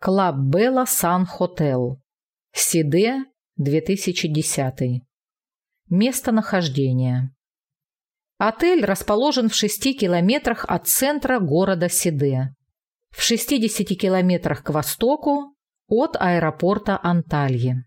Club Bella Sun Hotel. Сиде, 2010. Местонахождение. Отель расположен в 6 километрах от центра города Сиде, в 60 километрах к востоку от аэропорта Антальи.